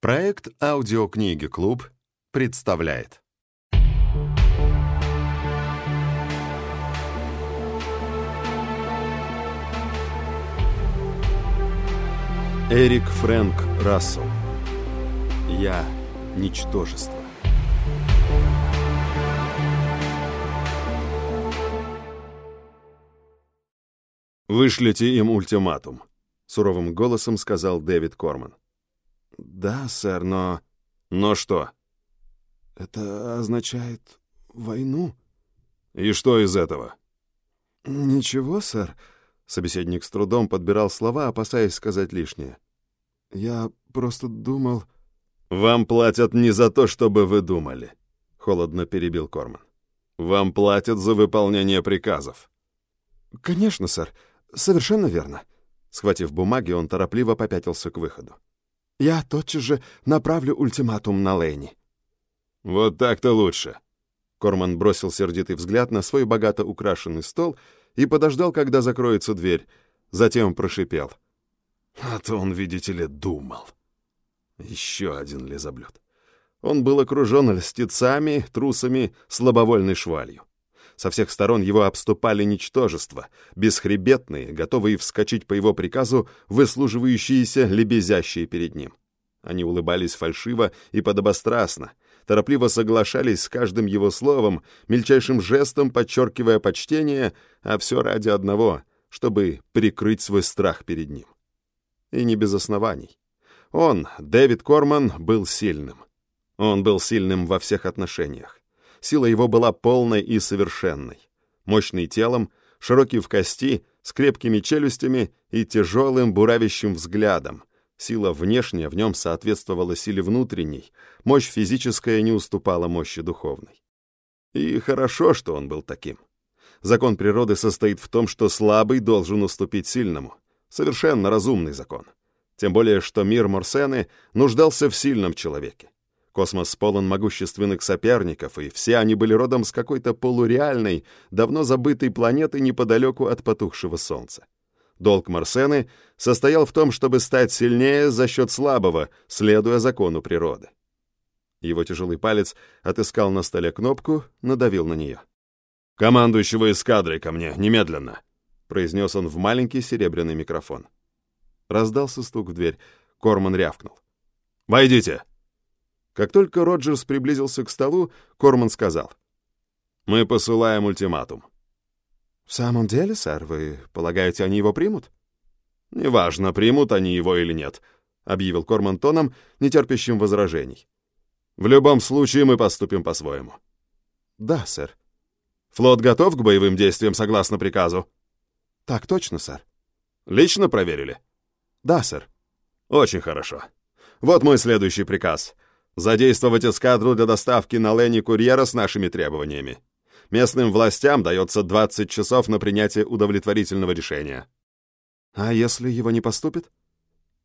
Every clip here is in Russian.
Проект «Аудиокниги Клуб» представляет. Эрик Фрэнк Рассел. Я – ничтожество. «Вышлите им ультиматум», — суровым голосом сказал Дэвид Корман. «Да, сэр, но...» «Но что?» «Это означает войну». «И что из этого?» «Ничего, сэр». Собеседник с трудом подбирал слова, опасаясь сказать лишнее. «Я просто думал...» «Вам платят не за то, чтобы вы думали», — холодно перебил Корман. «Вам платят за выполнение приказов». «Конечно, сэр. Совершенно верно». Схватив бумаги, он торопливо попятился к выходу. Я тотчас же направлю ультиматум на Лэни». «Вот так-то лучше». Корман бросил сердитый взгляд на свой богато украшенный стол и подождал, когда закроется дверь. Затем прошипел. А то он, видите ли, думал. Еще один лизоблюд. Он был окружен льстецами, трусами, слабовольной швалью. Со всех сторон его обступали ничтожества, бесхребетные, готовые вскочить по его приказу, выслуживающиеся, лебезящие перед ним. Они улыбались фальшиво и подобострастно, торопливо соглашались с каждым его словом, мельчайшим жестом подчеркивая почтение, а все ради одного, чтобы прикрыть свой страх перед ним. И не без оснований. Он, Дэвид Корман, был сильным. Он был сильным во всех отношениях. Сила его была полной и совершенной. Мощный телом, широкий в кости, с крепкими челюстями и тяжелым буравящим взглядом. Сила внешняя в нем соответствовала силе внутренней, мощь физическая не уступала мощи духовной. И хорошо, что он был таким. Закон природы состоит в том, что слабый должен уступить сильному. Совершенно разумный закон. Тем более, что мир Морсены нуждался в сильном человеке. Космос полон могущественных соперников, и все они были родом с какой-то полуреальной, давно забытой планеты неподалеку от потухшего Солнца. Долг Марсены состоял в том, чтобы стать сильнее за счет слабого, следуя закону природы. Его тяжелый палец отыскал на столе кнопку, надавил на нее. «Командующего эскадрой ко мне, немедленно!» произнес он в маленький серебряный микрофон. Раздался стук в дверь. Корман рявкнул. «Войдите!» Как только Роджерс приблизился к столу, Корман сказал. «Мы посылаем ультиматум». «В самом деле, сэр, вы полагаете, они его примут?» «Неважно, примут они его или нет», — объявил Корман тоном, нетерпящим возражений. «В любом случае мы поступим по-своему». «Да, сэр». «Флот готов к боевым действиям согласно приказу?» «Так точно, сэр». «Лично проверили?» «Да, сэр». «Очень хорошо. Вот мой следующий приказ — Задействовать эскадру для доставки на Ленни курьера с нашими требованиями. Местным властям дается 20 часов на принятие удовлетворительного решения. А если его не поступит?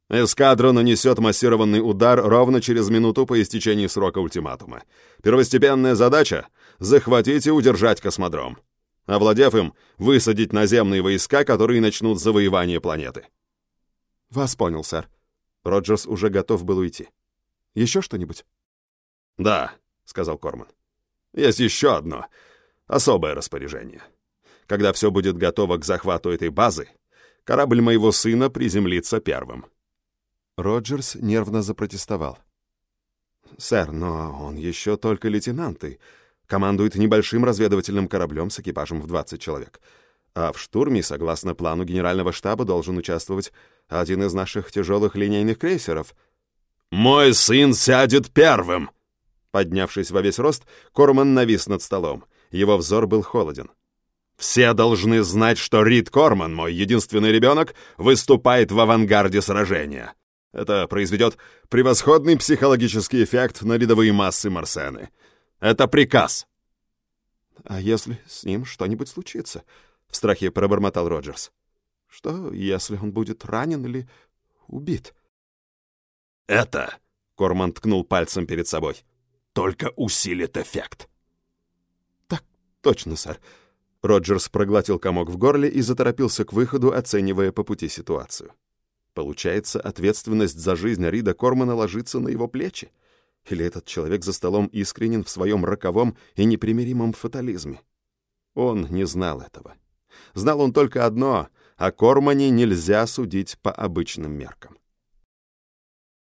Эскадра нанесет массированный удар ровно через минуту по истечении срока ультиматума. Первостепенная задача — захватить и удержать космодром. Овладев им, высадить наземные войска, которые начнут завоевание планеты. Вас понял, сэр. Роджерс уже готов был уйти. Еще что-нибудь?» «Да», — сказал Корман. «Есть еще одно особое распоряжение. Когда все будет готово к захвату этой базы, корабль моего сына приземлится первым». Роджерс нервно запротестовал. «Сэр, но он еще только лейтенант и командует небольшим разведывательным кораблем с экипажем в 20 человек. А в штурме, согласно плану генерального штаба, должен участвовать один из наших тяжелых линейных крейсеров — «Мой сын сядет первым!» Поднявшись во весь рост, Корман навис над столом. Его взор был холоден. «Все должны знать, что Рид Корман, мой единственный ребенок, выступает в авангарде сражения. Это произведет превосходный психологический эффект на рядовые массы Марсены. Это приказ!» «А если с ним что-нибудь случится?» — в страхе пробормотал Роджерс. «Что, если он будет ранен или убит?» «Это», — Корман ткнул пальцем перед собой, — «только усилит эффект». «Так точно, сэр». Роджерс проглотил комок в горле и заторопился к выходу, оценивая по пути ситуацию. Получается, ответственность за жизнь Рида Кормана ложится на его плечи? Или этот человек за столом искренен в своем роковом и непримиримом фатализме? Он не знал этого. Знал он только одно — о Кормане нельзя судить по обычным меркам.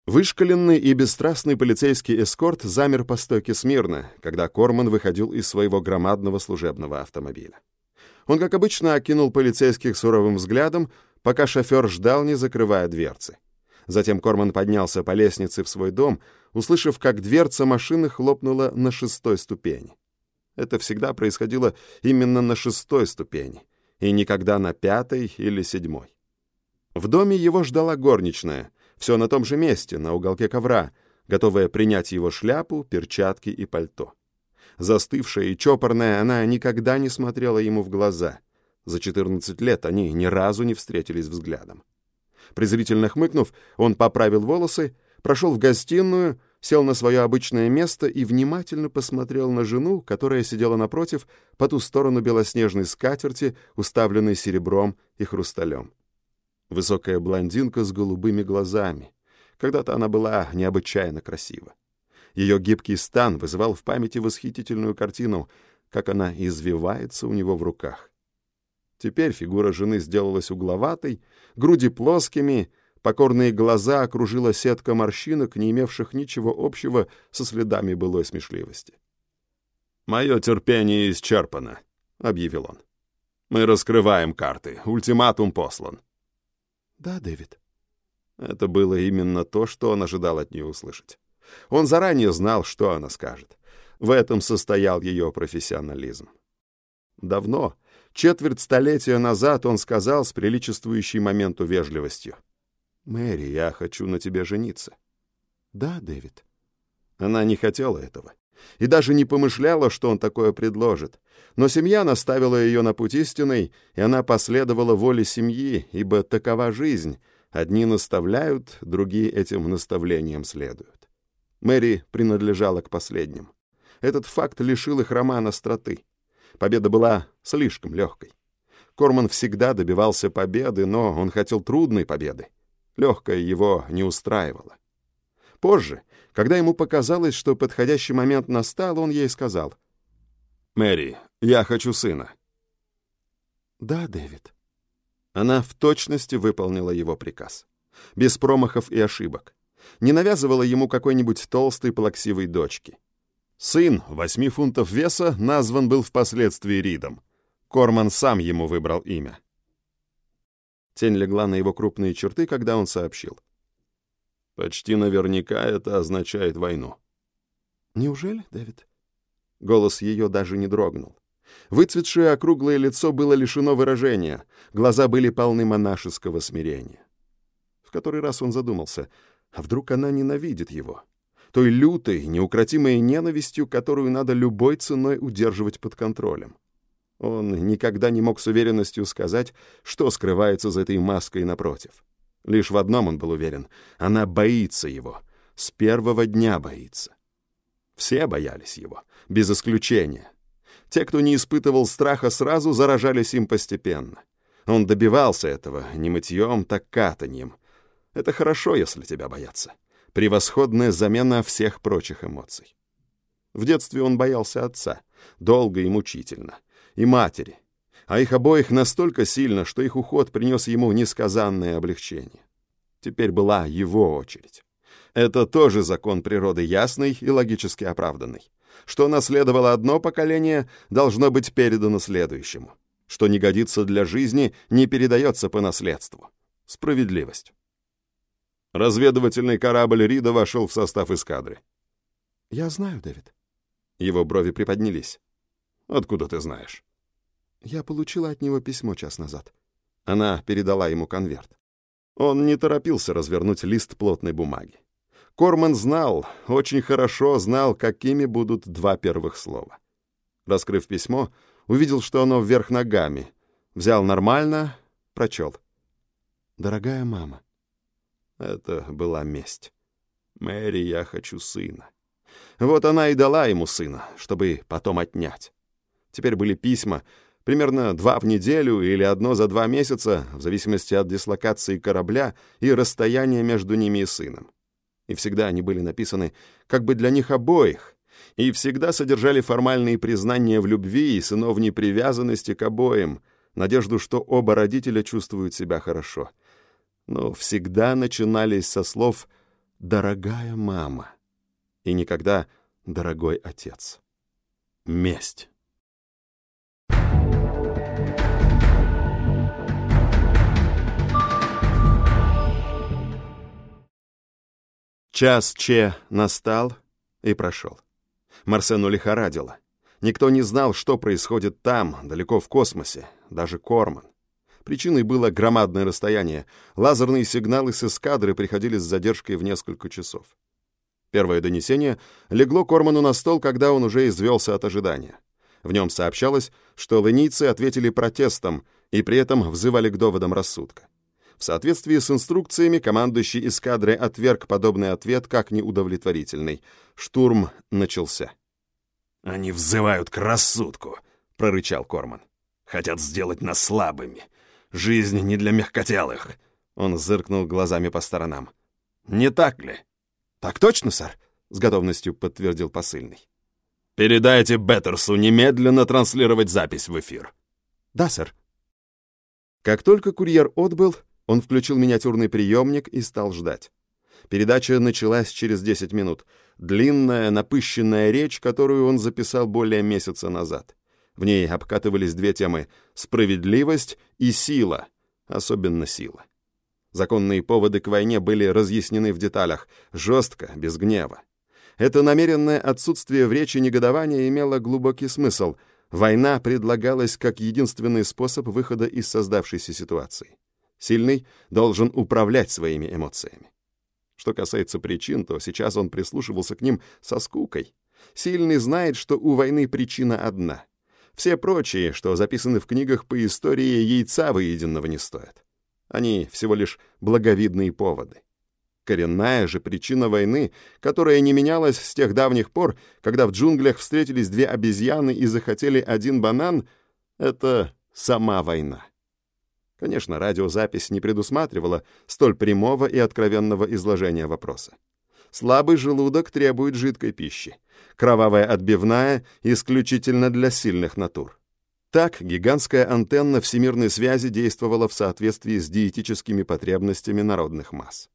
Вышкаленный и бесстрастный полицейский эскорт замер по стойке смирно, когда Корман выходил из своего громадного служебного автомобиля. Он, как обычно, окинул полицейских суровым взглядом, пока шофер ждал, не закрывая дверцы. Затем Корман поднялся по лестнице в свой дом, услышав, как дверца машины хлопнула на шестой ступени. Это всегда происходило именно на шестой ступени, и никогда на пятой или седьмой. В доме его ждала горничная, все на том же месте, на уголке ковра, готовая принять его шляпу, перчатки и пальто. Застывшая и чопорная, она никогда не смотрела ему в глаза. За 14 лет они ни разу не встретились взглядом. Презрительно хмыкнув, он поправил волосы, прошел в гостиную, сел на свое обычное место и внимательно посмотрел на жену, которая сидела напротив, по ту сторону белоснежной скатерти, уставленной серебром и хрусталем. Высокая блондинка с голубыми глазами. Когда-то она была необычайно красива. Ее гибкий стан вызывал в памяти восхитительную картину, как она извивается у него в руках. Теперь фигура жены сделалась угловатой, груди плоскими, покорные глаза окружила сетка морщинок, не имевших ничего общего со следами былой смешливости. «Мое терпение исчерпано», — объявил он. «Мы раскрываем карты. Ультиматум послан». «Да, Дэвид». Это было именно то, что он ожидал от нее услышать. Он заранее знал, что она скажет. В этом состоял ее профессионализм. Давно, Четверть столетия назад он сказал с приличествующей моменту вежливостью. «Мэри, я хочу на тебе жениться». «Да, Дэвид». Она не хотела этого и даже не помышляла, что он такое предложит. Но семья наставила ее на путь истинный, и она последовала воле семьи, ибо такова жизнь. Одни наставляют, другие этим наставлениям следуют. Мэри принадлежала к последним. Этот факт лишил их романа остроты. Победа была слишком легкой. Корман всегда добивался победы, но он хотел трудной победы. Легкая его не устраивала. Позже, когда ему показалось, что подходящий момент настал, он ей сказал, «Мэри, я хочу сына». «Да, Дэвид». Она в точности выполнила его приказ. Без промахов и ошибок. Не навязывала ему какой-нибудь толстой плаксивой дочки. Сын, восьми фунтов веса, назван был впоследствии Ридом. Корман сам ему выбрал имя. Тень легла на его крупные черты, когда он сообщил. «Почти наверняка это означает войну». «Неужели, Дэвид?» Голос ее даже не дрогнул. Выцветшее округлое лицо было лишено выражения, глаза были полны монашеского смирения. В который раз он задумался, а вдруг она ненавидит его? той лютой, неукротимой ненавистью, которую надо любой ценой удерживать под контролем. Он никогда не мог с уверенностью сказать, что скрывается за этой маской напротив. Лишь в одном он был уверен — она боится его, с первого дня боится. Все боялись его, без исключения. Те, кто не испытывал страха сразу, заражались им постепенно. Он добивался этого не мытьем, так катаньем. Это хорошо, если тебя боятся превосходная замена всех прочих эмоций. В детстве он боялся отца, долго и мучительно, и матери, а их обоих настолько сильно, что их уход принес ему несказанное облегчение. Теперь была его очередь. Это тоже закон природы ясный и логически оправданный. Что наследовало одно поколение, должно быть передано следующему. Что не годится для жизни, не передается по наследству. Справедливость. Разведывательный корабль Рида вошел в состав эскадры. «Я знаю, Дэвид». Его брови приподнялись. «Откуда ты знаешь?» «Я получила от него письмо час назад». Она передала ему конверт. Он не торопился развернуть лист плотной бумаги. Корман знал, очень хорошо знал, какими будут два первых слова. Раскрыв письмо, увидел, что оно вверх ногами. Взял нормально, прочел. «Дорогая мама, это была месть. «Мэри, я хочу сына». Вот она и дала ему сына, чтобы потом отнять. Теперь были письма, примерно два в неделю или одно за два месяца, в зависимости от дислокации корабля и расстояния между ними и сыном. И всегда они были написаны как бы для них обоих, и всегда содержали формальные признания в любви и сыновней привязанности к обоим, надежду, что оба родителя чувствуют себя хорошо. Но всегда начинались со слов «дорогая мама» и никогда «дорогой отец». Месть. Час Че настал и прошел. Марсену лихорадило. Никто не знал, что происходит там, далеко в космосе, даже Корман. Причиной было громадное расстояние. Лазерные сигналы с эскадры приходили с задержкой в несколько часов. Первое донесение легло Корману на стол, когда он уже извелся от ожидания. В нем сообщалось, что лынийцы ответили протестом и при этом взывали к доводам рассудка. В соответствии с инструкциями командующий эскадрой отверг подобный ответ как неудовлетворительный. Штурм начался. «Они взывают к рассудку», — прорычал Корман. «Хотят сделать нас слабыми. Жизнь не для мягкотелых». Он зыркнул глазами по сторонам. «Не так ли?» «Так точно, сэр», — с готовностью подтвердил посыльный. «Передайте Беттерсу немедленно транслировать запись в эфир». «Да, сэр». Как только курьер отбыл, он включил миниатюрный приемник и стал ждать. Передача началась через 10 минут. Длинная, напыщенная речь, которую он записал более месяца назад. В ней обкатывались две темы — справедливость и сила, особенно сила. Законные поводы к войне были разъяснены в деталях, жестко, без гнева. Это намеренное отсутствие в речи негодования имело глубокий смысл. Война предлагалась как единственный способ выхода из создавшейся ситуации. Сильный должен управлять своими эмоциями. Что касается причин, то сейчас он прислушивался к ним со скукой. Сильный знает, что у войны причина одна. Все прочие, что записаны в книгах по истории, яйца выеденного не стоят. Они всего лишь благовидные поводы. Коренная же причина войны, которая не менялась с тех давних пор, когда в джунглях встретились две обезьяны и захотели один банан, это сама война. Конечно, радиозапись не предусматривала столь прямого и откровенного изложения вопроса. Слабый желудок требует жидкой пищи. Кровавая отбивная исключительно для сильных натур. Так гигантская антенна всемирной связи действовала в соответствии с диетическими потребностями народных масс.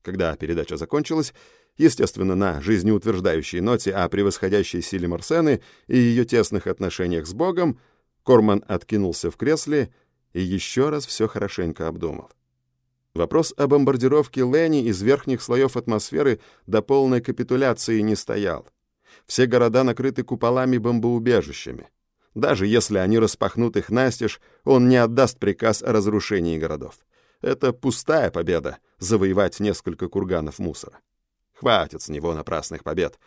Когда передача закончилась, естественно, на жизнеутверждающей ноте о превосходящей силе Марсены и ее тесных отношениях с Богом, Корман откинулся в кресле и еще раз все хорошенько обдумал. Вопрос о бомбардировке Ленни из верхних слоев атмосферы до полной капитуляции не стоял. Все города накрыты куполами-бомбоубежищами. Даже если они распахнут их настежь, он не отдаст приказ о разрушении городов. Это пустая победа — завоевать несколько курганов мусора. Хватит с него напрасных побед.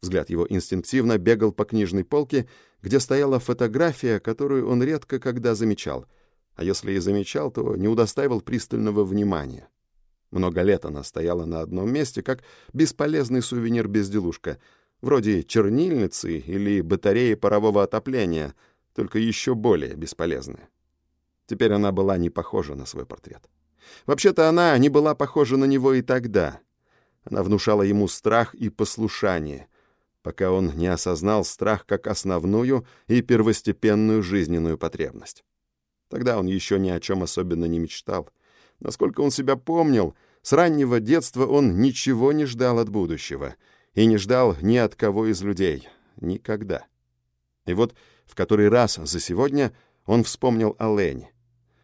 Взгляд его инстинктивно бегал по книжной полке, где стояла фотография, которую он редко когда замечал — а если и замечал, то не удостаивал пристального внимания. Много лет она стояла на одном месте, как бесполезный сувенир-безделушка, вроде чернильницы или батареи парового отопления, только еще более бесполезная. Теперь она была не похожа на свой портрет. Вообще-то она не была похожа на него и тогда. Она внушала ему страх и послушание, пока он не осознал страх как основную и первостепенную жизненную потребность. Тогда он еще ни о чем особенно не мечтал. Насколько он себя помнил, с раннего детства он ничего не ждал от будущего. И не ждал ни от кого из людей. Никогда. И вот в который раз за сегодня он вспомнил о Лене.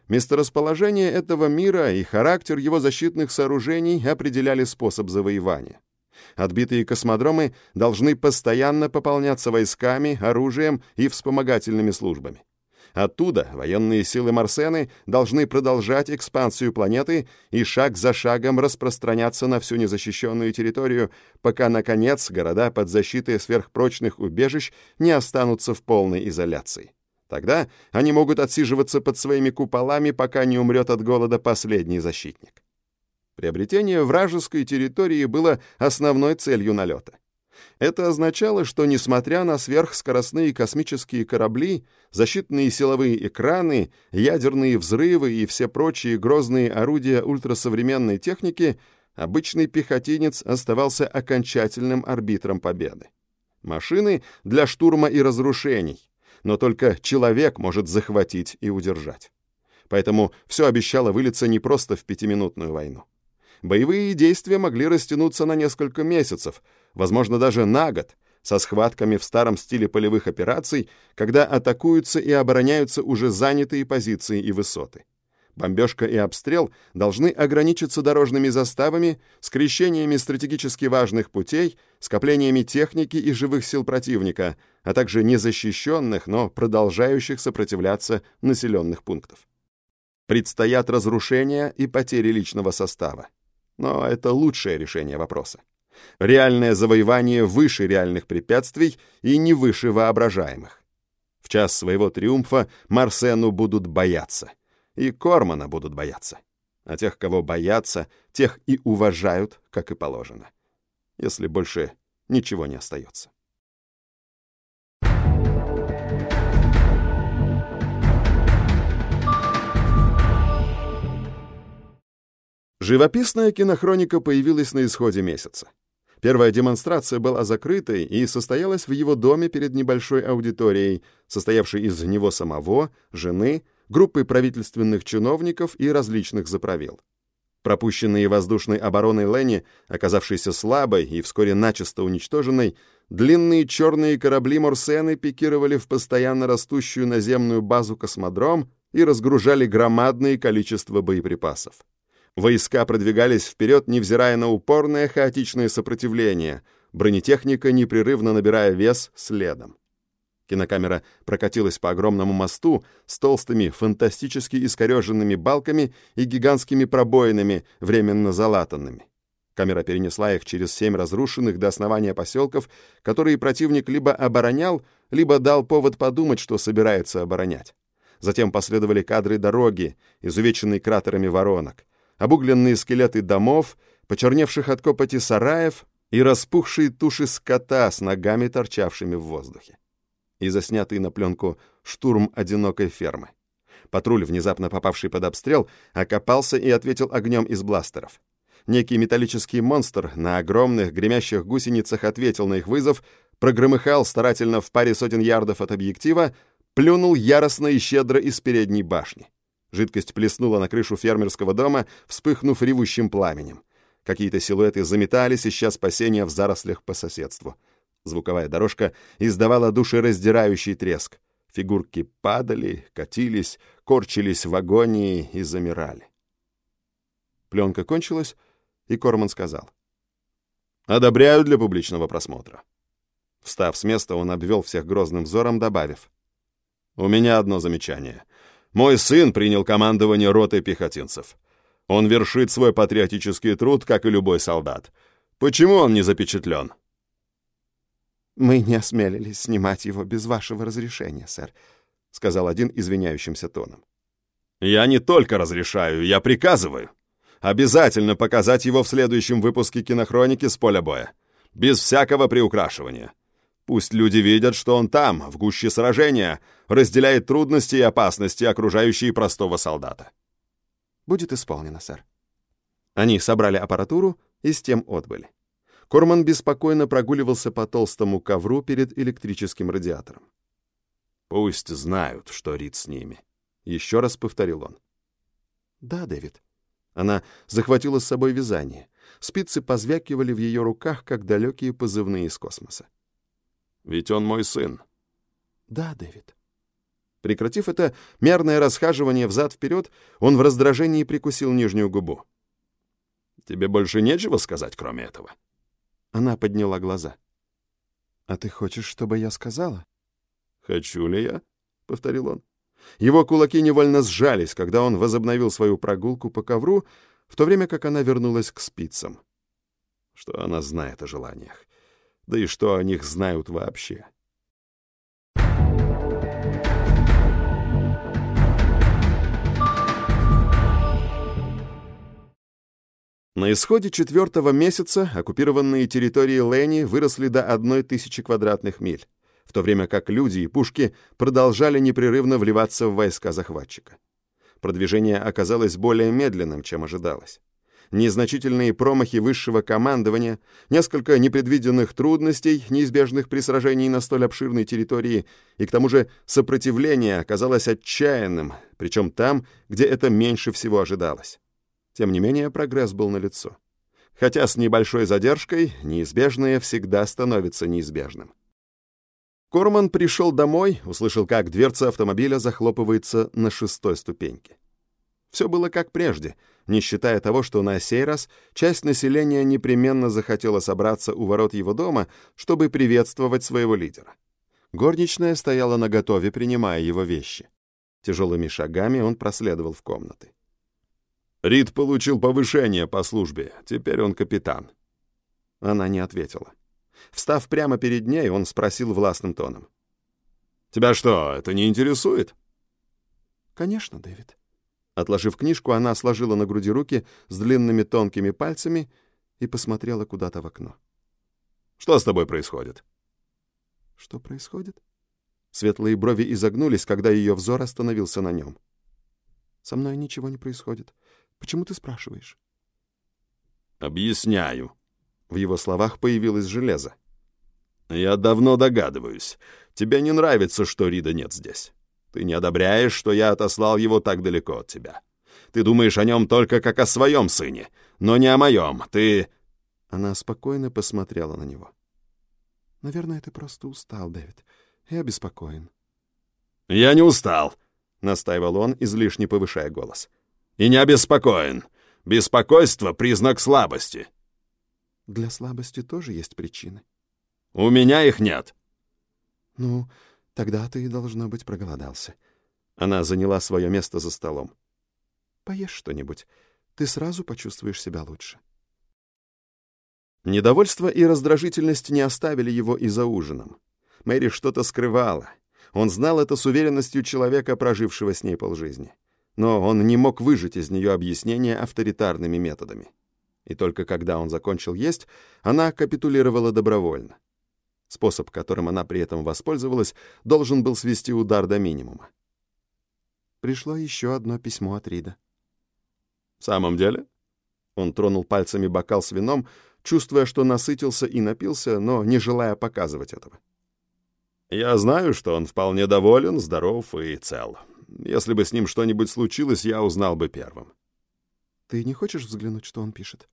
Месторасположение этого мира и характер его защитных сооружений определяли способ завоевания. Отбитые космодромы должны постоянно пополняться войсками, оружием и вспомогательными службами. Оттуда военные силы Марсены должны продолжать экспансию планеты и шаг за шагом распространяться на всю незащищенную территорию, пока, наконец, города под защитой сверхпрочных убежищ не останутся в полной изоляции. Тогда они могут отсиживаться под своими куполами, пока не умрет от голода последний защитник. Приобретение вражеской территории было основной целью налета. Это означало, что, несмотря на сверхскоростные космические корабли, защитные силовые экраны, ядерные взрывы и все прочие грозные орудия ультрасовременной техники, обычный пехотинец оставался окончательным арбитром победы. Машины для штурма и разрушений, но только человек может захватить и удержать. Поэтому все обещало вылиться не просто в пятиминутную войну. Боевые действия могли растянуться на несколько месяцев, возможно, даже на год, со схватками в старом стиле полевых операций, когда атакуются и обороняются уже занятые позиции и высоты. Бомбежка и обстрел должны ограничиться дорожными заставами, скрещениями стратегически важных путей, скоплениями техники и живых сил противника, а также незащищенных, но продолжающих сопротивляться населенных пунктов. Предстоят разрушения и потери личного состава. Но это лучшее решение вопроса. Реальное завоевание выше реальных препятствий и не выше воображаемых. В час своего триумфа Марсену будут бояться. И Кормана будут бояться. А тех, кого боятся, тех и уважают, как и положено. Если больше ничего не остается. Живописная кинохроника появилась на исходе месяца. Первая демонстрация была закрытой и состоялась в его доме перед небольшой аудиторией, состоявшей из него самого, жены, группы правительственных чиновников и различных заправил. Пропущенные воздушной обороной Ленни, оказавшейся слабой и вскоре начисто уничтоженной, длинные черные корабли Морсены пикировали в постоянно растущую наземную базу космодром и разгружали громадное количество боеприпасов. Войска продвигались вперед, невзирая на упорное хаотичное сопротивление, бронетехника, непрерывно набирая вес, следом. Кинокамера прокатилась по огромному мосту с толстыми, фантастически искореженными балками и гигантскими пробоинами, временно залатанными. Камера перенесла их через семь разрушенных до основания поселков, которые противник либо оборонял, либо дал повод подумать, что собирается оборонять. Затем последовали кадры дороги, изувеченные кратерами воронок, обугленные скелеты домов, почерневших от копоти сараев и распухшие туши скота с ногами, торчавшими в воздухе. И заснятый на пленку штурм одинокой фермы. Патруль, внезапно попавший под обстрел, окопался и ответил огнем из бластеров. Некий металлический монстр на огромных гремящих гусеницах ответил на их вызов, прогромыхал старательно в паре сотен ярдов от объектива, плюнул яростно и щедро из передней башни. Жидкость плеснула на крышу фермерского дома, вспыхнув ревущим пламенем. Какие-то силуэты заметались, ища спасения в зарослях по соседству. Звуковая дорожка издавала душераздирающий треск. Фигурки падали, катились, корчились в агонии и замирали. Пленка кончилась, и Корман сказал. «Одобряю для публичного просмотра». Встав с места, он обвел всех грозным взором, добавив. «У меня одно замечание. Мой сын принял командование роты пехотинцев. Он вершит свой патриотический труд, как и любой солдат. Почему он не запечатлен?» «Мы не осмелились снимать его без вашего разрешения, сэр», — сказал один извиняющимся тоном. «Я не только разрешаю, я приказываю. Обязательно показать его в следующем выпуске кинохроники с поля боя. Без всякого приукрашивания. Пусть люди видят, что он там, в гуще сражения, разделяет трудности и опасности, окружающие простого солдата. Будет исполнено, сэр. Они собрали аппаратуру и с тем отбыли. Корман беспокойно прогуливался по толстому ковру перед электрическим радиатором. «Пусть знают, что Рид с ними», — еще раз повторил он. «Да, Дэвид». Она захватила с собой вязание. Спицы позвякивали в ее руках, как далекие позывные из космоса. «Ведь он мой сын». «Да, Дэвид». Прекратив это мерное расхаживание взад-вперед, он в раздражении прикусил нижнюю губу. «Тебе больше нечего сказать, кроме этого?» Она подняла глаза. «А ты хочешь, чтобы я сказала?» «Хочу ли я?» — повторил он. Его кулаки невольно сжались, когда он возобновил свою прогулку по ковру, в то время как она вернулась к спицам. Что она знает о желаниях? Да и что о них знают вообще? На исходе четвертого месяца оккупированные территории Лэни выросли до одной тысячи квадратных миль, в то время как люди и пушки продолжали непрерывно вливаться в войска захватчика. Продвижение оказалось более медленным, чем ожидалось. Незначительные промахи высшего командования, несколько непредвиденных трудностей, неизбежных при сражении на столь обширной территории, и к тому же сопротивление оказалось отчаянным, причем там, где это меньше всего ожидалось. Тем не менее, прогресс был налицо. Хотя с небольшой задержкой неизбежное всегда становится неизбежным. Корман пришел домой, услышал, как дверца автомобиля захлопывается на шестой ступеньке. Все было как прежде, не считая того, что на сей раз часть населения непременно захотела собраться у ворот его дома, чтобы приветствовать своего лидера. Горничная стояла наготове, принимая его вещи. Тяжелыми шагами он проследовал в комнаты. Рид получил повышение по службе. Теперь он капитан. Она не ответила. Встав прямо перед ней, он спросил властным тоном. «Тебя что, это не интересует?» «Конечно, Дэвид». Отложив книжку, она сложила на груди руки с длинными тонкими пальцами и посмотрела куда-то в окно. «Что с тобой происходит?» «Что происходит?» Светлые брови изогнулись, когда ее взор остановился на нем. «Со мной ничего не происходит. Почему ты спрашиваешь? Объясняю. В его словах появилось железо. Я давно догадываюсь. Тебе не нравится, что Рида нет здесь. Ты не одобряешь, что я отослал его так далеко от тебя. Ты думаешь о нем только как о своем сыне, но не о моем. Ты...» Она спокойно посмотрела на него. «Наверное, ты просто устал, Дэвид. Я обеспокоен». «Я не устал», — настаивал он, излишне повышая голос и не обеспокоен. Беспокойство — признак слабости». «Для слабости тоже есть причины». «У меня их нет». «Ну, тогда ты, должно быть, проголодался». Она заняла свое место за столом. «Поешь что-нибудь. Ты сразу почувствуешь себя лучше». Недовольство и раздражительность не оставили его и за ужином. Мэри что-то скрывала. Он знал это с уверенностью человека, прожившего с ней полжизни но он не мог выжать из нее объяснение авторитарными методами. И только когда он закончил есть, она капитулировала добровольно. Способ, которым она при этом воспользовалась, должен был свести удар до минимума. Пришло еще одно письмо от Рида. «В самом деле?» Он тронул пальцами бокал с вином, чувствуя, что насытился и напился, но не желая показывать этого. «Я знаю, что он вполне доволен, здоров и цел. Если бы с ним что-нибудь случилось, я узнал бы первым. «Ты не хочешь взглянуть, что он пишет?»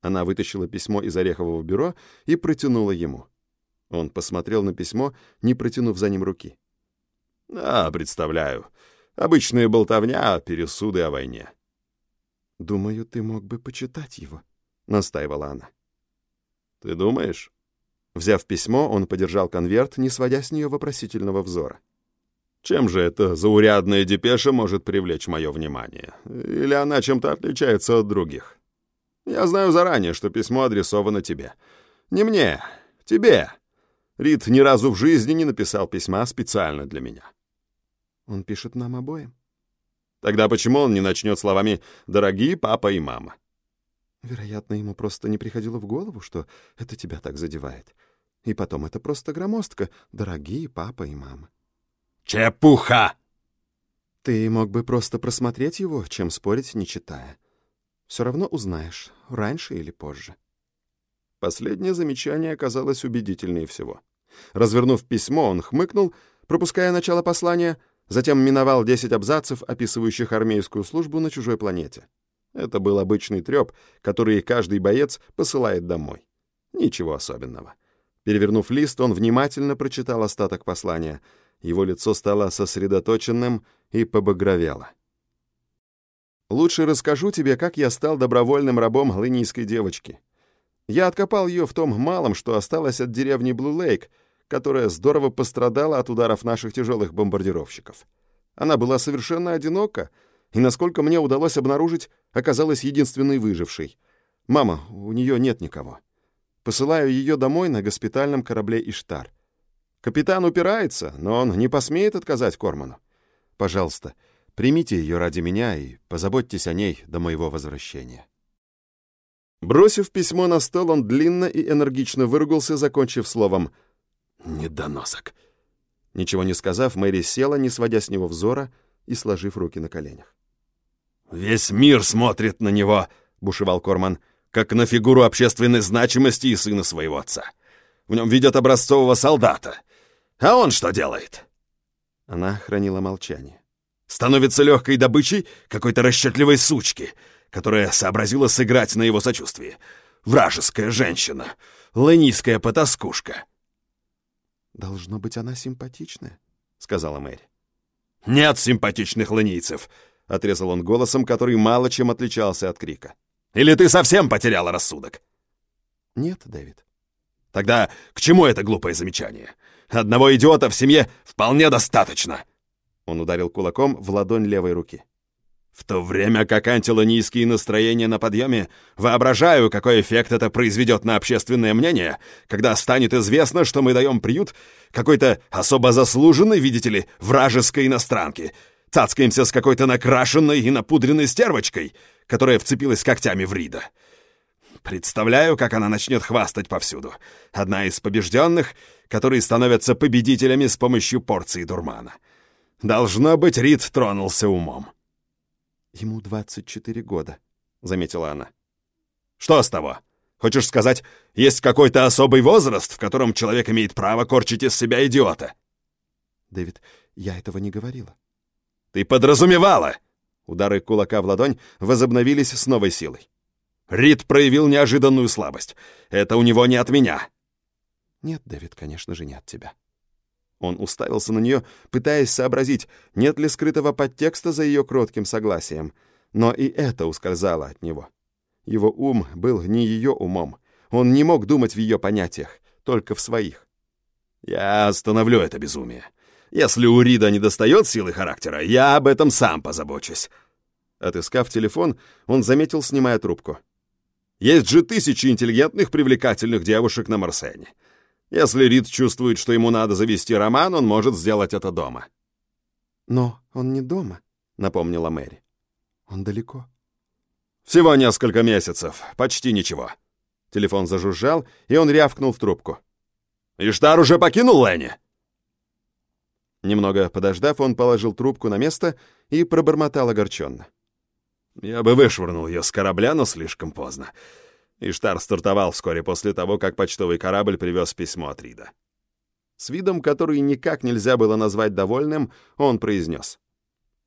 Она вытащила письмо из орехового бюро и протянула ему. Он посмотрел на письмо, не протянув за ним руки. «А, представляю. Обычная болтовня, пересуды о войне». «Думаю, ты мог бы почитать его», — настаивала она. «Ты думаешь?» Взяв письмо, он подержал конверт, не сводя с нее вопросительного взора. Чем же эта заурядная депеша может привлечь мое внимание? Или она чем-то отличается от других? Я знаю заранее, что письмо адресовано тебе. Не мне, тебе. Рид ни разу в жизни не написал письма специально для меня. Он пишет нам обоим. Тогда почему он не начнет словами «дорогие папа и мама»? Вероятно, ему просто не приходило в голову, что это тебя так задевает. И потом это просто громоздко «дорогие папа и мама». «Чепуха!» «Ты мог бы просто просмотреть его, чем спорить, не читая. Все равно узнаешь, раньше или позже». Последнее замечание оказалось убедительнее всего. Развернув письмо, он хмыкнул, пропуская начало послания, затем миновал 10 абзацев, описывающих армейскую службу на чужой планете. Это был обычный треп, который каждый боец посылает домой. Ничего особенного. Перевернув лист, он внимательно прочитал остаток послания — его лицо стало сосредоточенным и побагровело. «Лучше расскажу тебе, как я стал добровольным рабом лынийской девочки. Я откопал ее в том малом, что осталось от деревни Блу-Лейк, которая здорово пострадала от ударов наших тяжелых бомбардировщиков. Она была совершенно одинока, и, насколько мне удалось обнаружить, оказалась единственной выжившей. Мама, у нее нет никого. Посылаю ее домой на госпитальном корабле «Иштар». Капитан упирается, но он не посмеет отказать Корману. Пожалуйста, примите ее ради меня и позаботьтесь о ней до моего возвращения. Бросив письмо на стол, он длинно и энергично выругался, закончив словом «недоносок». Ничего не сказав, Мэри села, не сводя с него взора и сложив руки на коленях. «Весь мир смотрит на него», — бушевал Корман, «как на фигуру общественной значимости и сына своего отца. В нем видят образцового солдата. А он что делает?» Она хранила молчание. «Становится легкой добычей какой-то расчетливой сучки, которая сообразила сыграть на его сочувствии. Вражеская женщина, ленийская потаскушка». «Должно быть, она симпатичная», — сказала Мэри. «Нет симпатичных ленийцев», — отрезал он голосом, который мало чем отличался от крика. «Или ты совсем потеряла рассудок?» «Нет, Дэвид». «Тогда к чему это глупое замечание? Одного идиота в семье вполне достаточно!» Он ударил кулаком в ладонь левой руки. В то время как антилонийские настроения на подъеме, воображаю, какой эффект это произведет на общественное мнение, когда станет известно, что мы даем приют какой-то особо заслуженной, видите ли, вражеской иностранке. Цацкаемся с какой-то накрашенной и напудренной стервочкой, которая вцепилась когтями в Рида. Представляю, как она начнет хвастать повсюду. Одна из побежденных, которые становятся победителями с помощью порции дурмана. Должно быть, Рид тронулся умом. «Ему 24 года», — заметила она. «Что с того? Хочешь сказать, есть какой-то особый возраст, в котором человек имеет право корчить из себя идиота?» «Дэвид, я этого не говорила». «Ты подразумевала!» Удары кулака в ладонь возобновились с новой силой. Рид проявил неожиданную слабость. Это у него не от меня. Нет, Дэвид, конечно же, не от тебя. Он уставился на нее, пытаясь сообразить, нет ли скрытого подтекста за ее кротким согласием. Но и это ускользало от него. Его ум был не ее умом. Он не мог думать в ее понятиях, только в своих. «Я остановлю это безумие. Если у Рида не достает силы характера, я об этом сам позабочусь». Отыскав телефон, он заметил, снимая трубку. «Есть же тысячи интеллигентных, привлекательных девушек на Марсене. Если Рид чувствует, что ему надо завести роман, он может сделать это дома». «Но он не дома», — напомнила Мэри. «Он далеко». «Всего несколько месяцев, почти ничего». Телефон зажужжал, и он рявкнул в трубку. «Иштар уже покинул Ленни?» Немного подождав, он положил трубку на место и пробормотал огорченно. «Я бы вышвырнул ее с корабля, но слишком поздно. Иштар стартовал вскоре после того, как почтовый корабль привез письмо от Рида. С видом, который никак нельзя было назвать довольным, он произнес.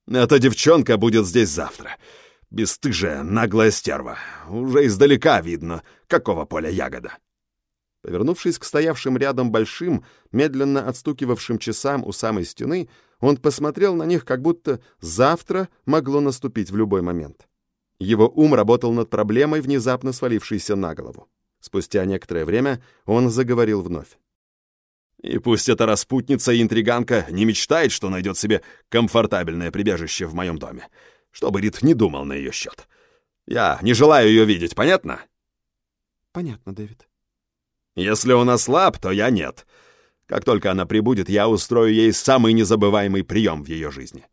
«Эта девчонка будет здесь завтра. Бестыжая, наглая стерва. Уже издалека видно, какого поля ягода». Повернувшись к стоявшим рядом большим, медленно отстукивавшим часам у самой стены, он посмотрел на них, как будто завтра могло наступить в любой момент. Его ум работал над проблемой, внезапно свалившейся на голову. Спустя некоторое время он заговорил вновь. «И пусть эта распутница и интриганка не мечтает, что найдет себе комфортабельное прибежище в моем доме, чтобы Рит не думал на ее счет. Я не желаю ее видеть, понятно?» «Понятно, Дэвид». «Если он ослаб, то я нет. Как только она прибудет, я устрою ей самый незабываемый прием в ее жизни.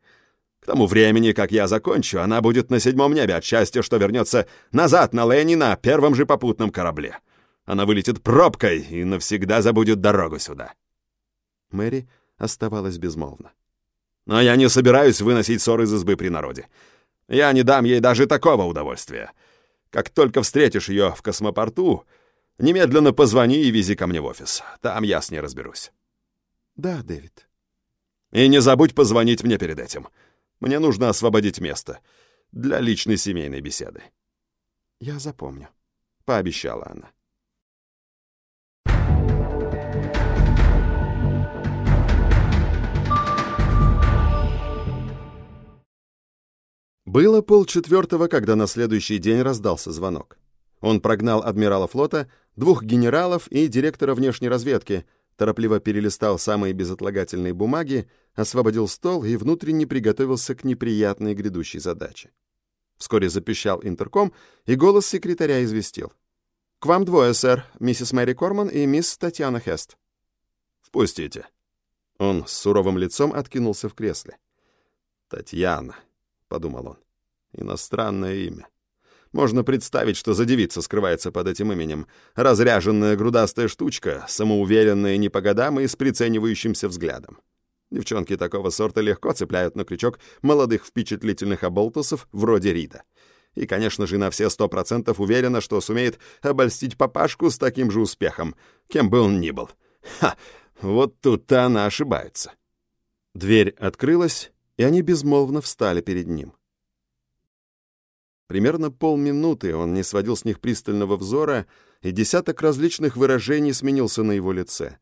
К тому времени, как я закончу, она будет на седьмом небе от счастья, что вернется назад на Ленни на первом же попутном корабле. Она вылетит пробкой и навсегда забудет дорогу сюда». Мэри оставалась безмолвна. «Но я не собираюсь выносить ссоры из избы при народе. Я не дам ей даже такого удовольствия. Как только встретишь ее в космопорту, немедленно позвони и вези ко мне в офис. Там я с ней разберусь». «Да, Дэвид». «И не забудь позвонить мне перед этим». Мне нужно освободить место для личной семейной беседы». «Я запомню», — пообещала она. Было полчетвертого, когда на следующий день раздался звонок. Он прогнал адмирала флота, двух генералов и директора внешней разведки — торопливо перелистал самые безотлагательные бумаги, освободил стол и внутренне приготовился к неприятной грядущей задаче. Вскоре запищал интерком, и голос секретаря известил. «К вам двое, сэр, миссис Мэри Корман и мисс Татьяна Хест». «Впустите». Он с суровым лицом откинулся в кресле. «Татьяна», — подумал он, — «иностранное имя. Можно представить, что за девица скрывается под этим именем. Разряженная грудастая штучка, самоуверенная не по годам и с приценивающимся взглядом. Девчонки такого сорта легко цепляют на крючок молодых впечатлительных оболтусов вроде Рида. И, конечно же, на все сто процентов уверена, что сумеет обольстить папашку с таким же успехом, кем бы он ни был. Ха! Вот тут-то она ошибается. Дверь открылась, и они безмолвно встали перед ним. Примерно полминуты он не сводил с них пристального взора, и десяток различных выражений сменился на его лице.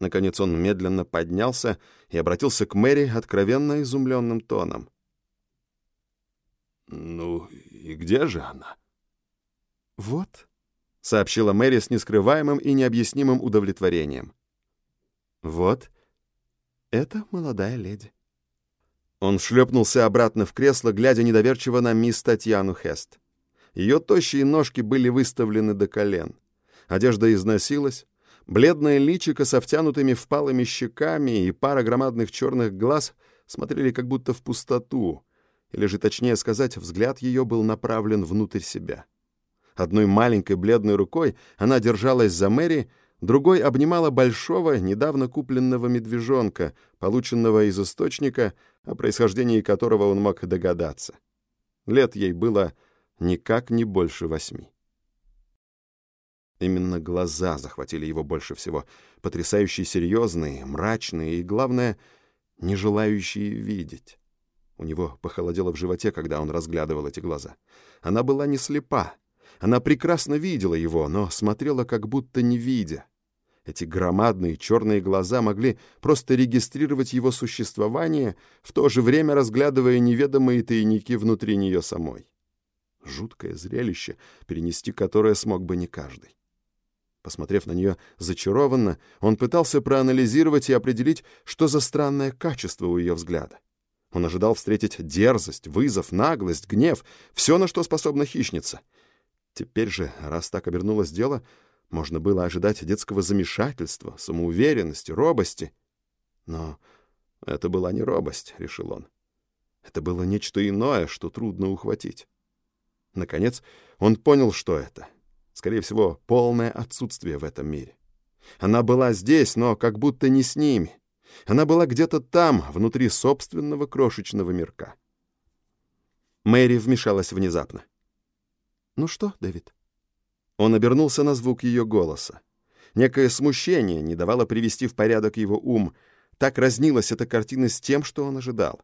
Наконец он медленно поднялся и обратился к Мэри откровенно изумленным тоном. «Ну, и где же она?» «Вот», — сообщила Мэри с нескрываемым и необъяснимым удовлетворением. «Вот, это молодая леди». Он шлепнулся обратно в кресло, глядя недоверчиво на мисс Татьяну Хест. Ее тощие ножки были выставлены до колен. Одежда износилась. Бледное личико со втянутыми впалыми щеками и пара громадных черных глаз смотрели как будто в пустоту, или же, точнее сказать, взгляд ее был направлен внутрь себя. Одной маленькой бледной рукой она держалась за Мэри, другой обнимала большого, недавно купленного медвежонка, полученного из источника, о происхождении которого он мог догадаться. Лет ей было никак не больше восьми. Именно глаза захватили его больше всего, потрясающие серьезные, мрачные и, главное, не желающие видеть. У него похолодело в животе, когда он разглядывал эти глаза. Она была не слепа. Она прекрасно видела его, но смотрела как будто не видя. Эти громадные черные глаза могли просто регистрировать его существование, в то же время разглядывая неведомые тайники внутри нее самой. Жуткое зрелище, перенести которое смог бы не каждый. Посмотрев на нее зачарованно, он пытался проанализировать и определить, что за странное качество у ее взгляда. Он ожидал встретить дерзость, вызов, наглость, гнев, все, на что способна хищница. Теперь же, раз так обернулось дело, можно было ожидать детского замешательства, самоуверенности, робости. Но это была не робость, решил он. Это было нечто иное, что трудно ухватить. Наконец, он понял, что это. Скорее всего, полное отсутствие в этом мире. Она была здесь, но как будто не с ними. Она была где-то там, внутри собственного крошечного мирка. Мэри вмешалась внезапно. «Ну что, Дэвид?» Он обернулся на звук ее голоса. Некое смущение не давало привести в порядок его ум. Так разнилась эта картина с тем, что он ожидал.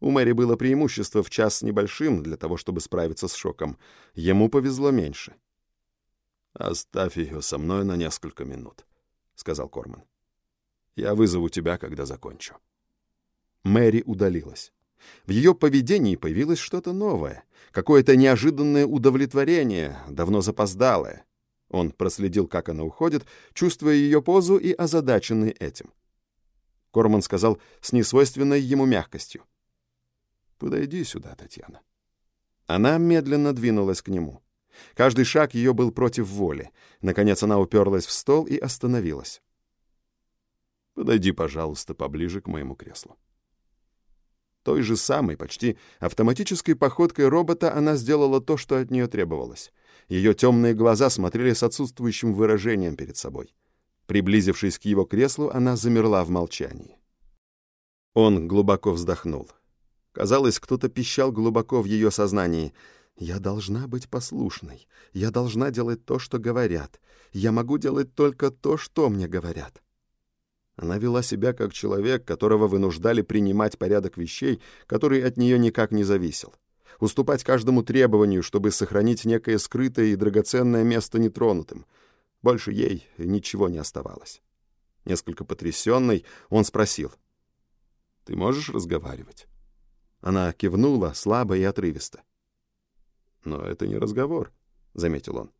У Мэри было преимущество в час небольшим для того, чтобы справиться с шоком. Ему повезло меньше. «Оставь ее со мной на несколько минут», — сказал Корман. «Я вызову тебя, когда закончу». Мэри удалилась. В ее поведении появилось что-то новое, какое-то неожиданное удовлетворение, давно запоздалое. Он проследил, как она уходит, чувствуя ее позу и озадаченный этим. Корман сказал с несвойственной ему мягкостью. «Подойди сюда, Татьяна». Она медленно двинулась к нему. Каждый шаг ее был против воли. Наконец она уперлась в стол и остановилась. «Подойди, пожалуйста, поближе к моему креслу». Той же самой, почти автоматической походкой робота она сделала то, что от нее требовалось. Ее темные глаза смотрели с отсутствующим выражением перед собой. Приблизившись к его креслу, она замерла в молчании. Он глубоко вздохнул. Казалось, кто-то пищал глубоко в ее сознании. «Я должна быть послушной. Я должна делать то, что говорят. Я могу делать только то, что мне говорят». Она вела себя как человек, которого вынуждали принимать порядок вещей, который от нее никак не зависел. Уступать каждому требованию, чтобы сохранить некое скрытое и драгоценное место нетронутым. Больше ей ничего не оставалось. Несколько потрясенный, он спросил. «Ты можешь разговаривать?» Она кивнула слабо и отрывисто. «Но это не разговор», — заметил он.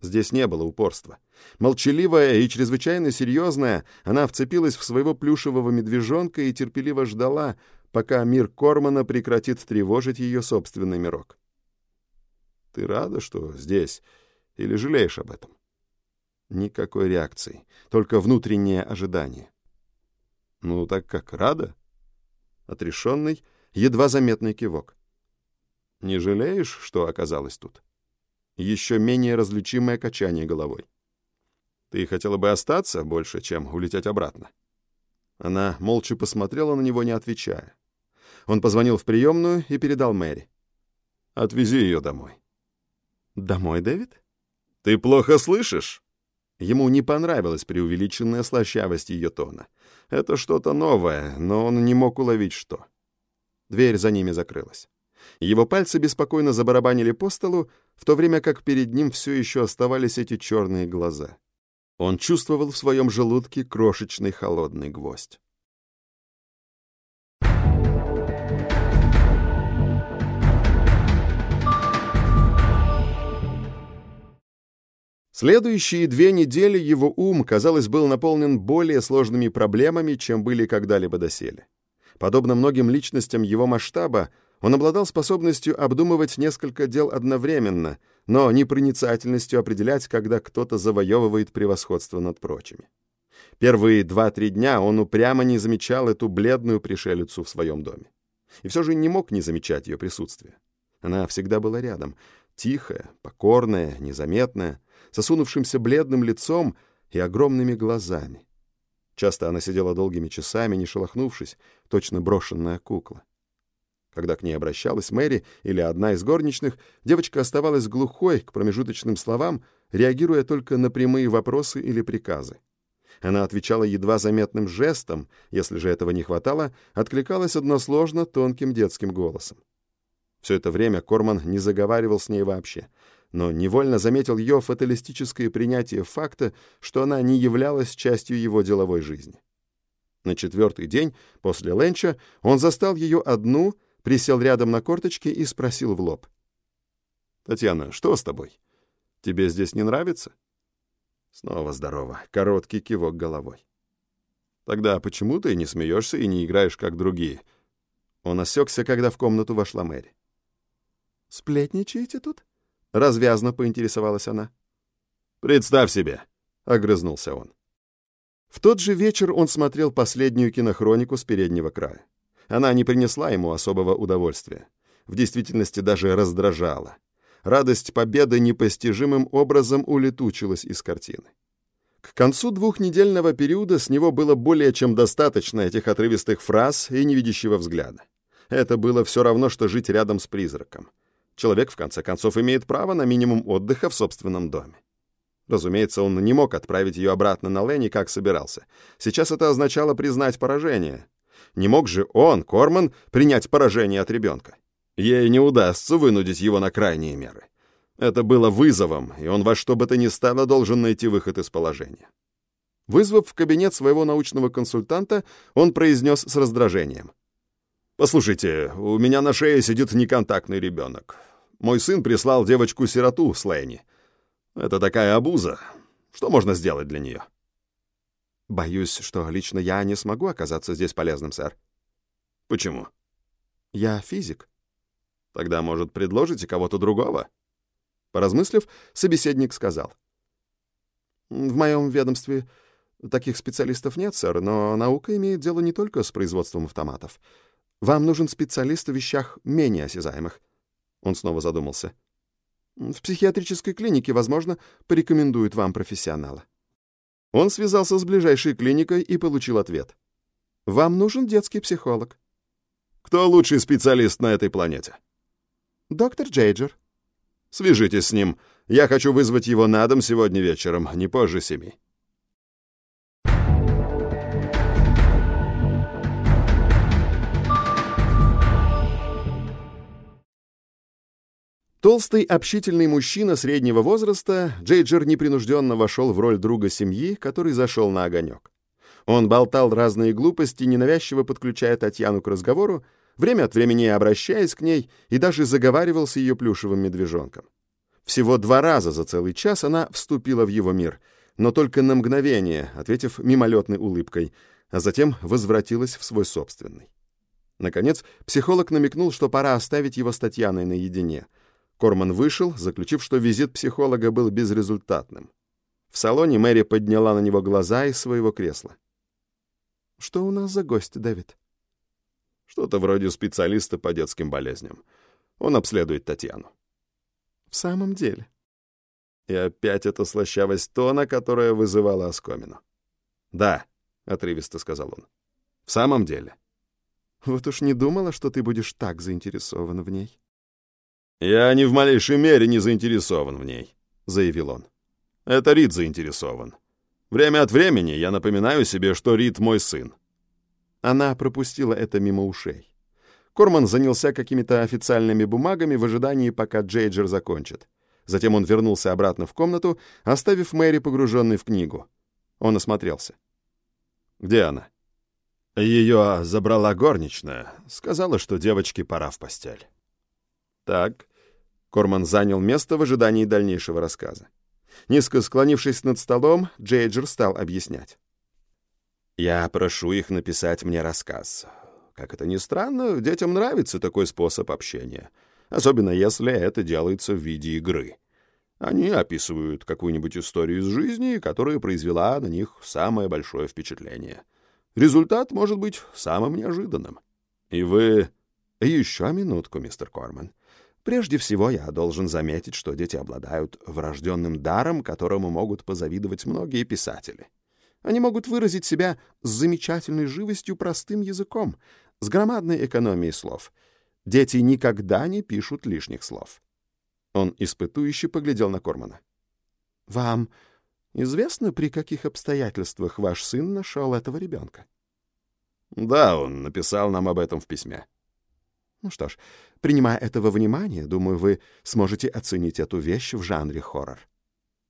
Здесь не было упорства. Молчаливая и чрезвычайно серьезная, она вцепилась в своего плюшевого медвежонка и терпеливо ждала, пока мир Кормана прекратит тревожить ее собственный мирок. «Ты рада, что здесь? Или жалеешь об этом?» Никакой реакции, только внутреннее ожидание. «Ну, так как, рада?» Отрешенный, едва заметный кивок. Не жалеешь, что оказалась тут? Еще менее различимое качание головой. Ты хотела бы остаться больше, чем улететь обратно? Она молча посмотрела на него, не отвечая. Он позвонил в приемную и передал Мэри. «Отвези ее домой». «Домой, Дэвид?» «Ты плохо слышишь?» Ему не понравилась преувеличенная слащавость ее тона. Это что-то новое, но он не мог уловить, что. Дверь за ними закрылась. Его пальцы беспокойно забарабанили по столу, в то время как перед ним все еще оставались эти черные глаза. Он чувствовал в своем желудке крошечный холодный гвоздь. Следующие две недели его ум, казалось, был наполнен более сложными проблемами, чем были когда-либо доселе. Подобно многим личностям его масштаба, он обладал способностью обдумывать несколько дел одновременно, но непроницательностью определять, когда кто-то завоевывает превосходство над прочими. Первые два-три дня он упрямо не замечал эту бледную пришелицу в своем доме. И все же не мог не замечать ее присутствие. Она всегда была рядом, тихая, покорная, незаметная, с осунувшимся бледным лицом и огромными глазами. Часто она сидела долгими часами, не шелохнувшись, точно брошенная кукла. Когда к ней обращалась Мэри или одна из горничных, девочка оставалась глухой к промежуточным словам, реагируя только на прямые вопросы или приказы. Она отвечала едва заметным жестом, если же этого не хватало, откликалась односложно тонким детским голосом. Все это время Корман не заговаривал с ней вообще — но невольно заметил ее фаталистическое принятие факта, что она не являлась частью его деловой жизни. На четвертый день после ленча он застал ее одну, присел рядом на корточки и спросил в лоб. «Татьяна, что с тобой? Тебе здесь не нравится?» Снова здорово, короткий кивок головой. «Тогда почему ты не смеешься и не играешь, как другие?» Он осекся, когда в комнату вошла Мэри. «Сплетничаете тут?» Развязно поинтересовалась она. «Представь себе!» — огрызнулся он. В тот же вечер он смотрел последнюю кинохронику с переднего края. Она не принесла ему особого удовольствия. В действительности даже раздражала. Радость победы непостижимым образом улетучилась из картины. К концу двухнедельного периода с него было более чем достаточно этих отрывистых фраз и невидящего взгляда. Это было все равно, что жить рядом с призраком. Человек, в конце концов, имеет право на минимум отдыха в собственном доме. Разумеется, он не мог отправить ее обратно на Ленни, как собирался. Сейчас это означало признать поражение. Не мог же он, Корман, принять поражение от ребенка. Ей не удастся вынудить его на крайние меры. Это было вызовом, и он во что бы то ни стало должен найти выход из положения. Вызвав в кабинет своего научного консультанта, он произнес с раздражением. «Послушайте, у меня на шее сидит неконтактный ребенок. Мой сын прислал девочку-сироту с Лэйни. Это такая обуза. Что можно сделать для нее?» «Боюсь, что лично я не смогу оказаться здесь полезным, сэр». «Почему?» «Я физик». «Тогда, может, предложите кого-то другого?» Поразмыслив, собеседник сказал. «В моем ведомстве таких специалистов нет, сэр, но наука имеет дело не только с производством автоматов». Вам нужен специалист в вещах менее осязаемых. Он снова задумался. В психиатрической клинике, возможно, порекомендуют вам профессионала. Он связался с ближайшей клиникой и получил ответ. Вам нужен детский психолог. Кто лучший специалист на этой планете? Доктор Джейджер. Свяжитесь с ним. Я хочу вызвать его на дом сегодня вечером, не позже семи. Толстый, общительный мужчина среднего возраста, Джейджер непринужденно вошел в роль друга семьи, который зашел на огонек. Он болтал разные глупости, ненавязчиво подключая Татьяну к разговору, время от времени обращаясь к ней и даже заговаривал с ее плюшевым медвежонком. Всего два раза за целый час она вступила в его мир, но только на мгновение, ответив мимолетной улыбкой, а затем возвратилась в свой собственный. Наконец, психолог намекнул, что пора оставить его с Татьяной наедине — Корман вышел, заключив, что визит психолога был безрезультатным. В салоне Мэри подняла на него глаза из своего кресла. «Что у нас за гость, Дэвид?» «Что-то вроде специалиста по детским болезням. Он обследует Татьяну. В самом деле. И опять эта слащавость тона, которая вызывала оскомину. «Да», — отрывисто сказал он. «В самом деле». Вот уж не думала, что ты будешь так заинтересован в ней. «Я ни в малейшей мере не заинтересован в ней», — заявил он. «Это Рид заинтересован. Время от времени я напоминаю себе, что Рид мой сын». Она пропустила это мимо ушей. Корман занялся какими-то официальными бумагами в ожидании, пока Джейджер закончит. Затем он вернулся обратно в комнату, оставив Мэри погруженной в книгу. Он осмотрелся. «Где она?» «Ее забрала горничная. Сказала, что девочке пора в постель». «Так». Корман занял место в ожидании дальнейшего рассказа. Низко склонившись над столом, Джейджер стал объяснять. «Я прошу их написать мне рассказ. Как это ни странно, детям нравится такой способ общения, особенно если это делается в виде игры. Они описывают какую-нибудь историю из жизни, которая произвела на них самое большое впечатление. Результат может быть самым неожиданным. И вы... Еще минутку, мистер Корман. Прежде всего, я должен заметить, что дети обладают врожденным даром, которому могут позавидовать многие писатели. Они могут выразить себя с замечательной живостью простым языком, с громадной экономией слов. Дети никогда не пишут лишних слов. Он испытующе поглядел на Кормана. «Вам известно, при каких обстоятельствах ваш сын нашел этого ребенка?» «Да, он написал нам об этом в письме». «Ну что ж, принимая этого внимания, думаю, вы сможете оценить эту вещь в жанре хоррор».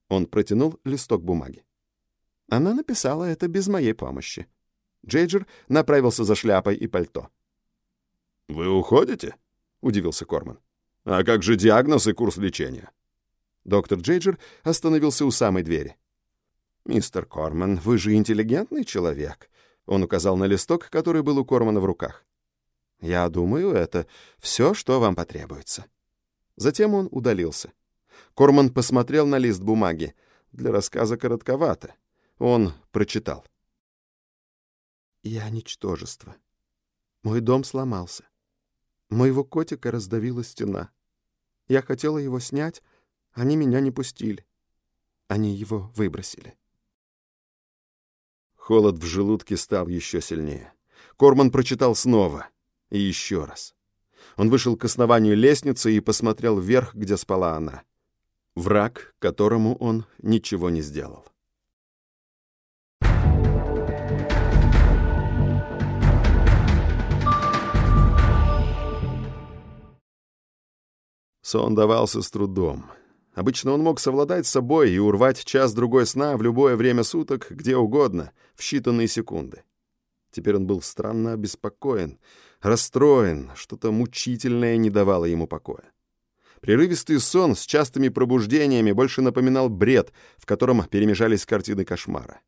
Он протянул листок бумаги. Она написала это без моей помощи. Джейджер направился за шляпой и пальто. «Вы уходите?» — удивился Корман. «А как же диагноз и курс лечения?» Доктор Джейджер остановился у самой двери. «Мистер Корман, вы же интеллигентный человек», — он указал на листок, который был у Кормана в руках. «Я думаю, это все, что вам потребуется». Затем он удалился. Корман посмотрел на лист бумаги. Для рассказа коротковато. Он прочитал. Я ничтожество. Мой дом сломался. Моего котика раздавила стена. Я хотела его снять, они меня не пустили. Они его выбросили. Холод в желудке стал еще сильнее. Корман прочитал снова и еще раз. Он вышел к основанию лестницы и посмотрел вверх, где спала она. Враг, которому он ничего не сделал. Сон давался с трудом. Обычно он мог совладать с собой и урвать час-другой сна в любое время суток, где угодно, в считанные секунды. Теперь он был странно обеспокоен, расстроен, что-то мучительное не давало ему покоя. Прерывистый сон с частыми пробуждениями больше напоминал бред, в котором перемежались картины кошмара.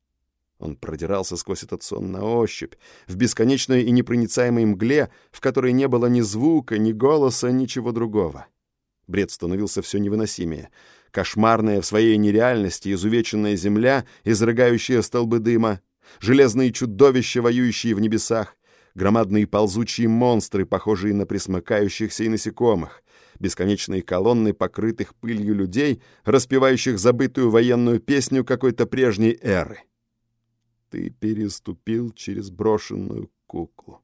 Он продирался сквозь этот сон на ощупь, в бесконечной и непроницаемой мгле, в которой не было ни звука, ни голоса, ничего другого. Бред становился все невыносимее. Кошмарная в своей нереальности изувеченная земля, изрыгающая столбы дыма, железные чудовища, воюющие в небесах, громадные ползучие монстры, похожие на присмыкающихся и насекомых, бесконечные колонны покрытых пылью людей, распевающих забытую военную песню какой-то прежней эры. Ты переступил через брошенную куклу.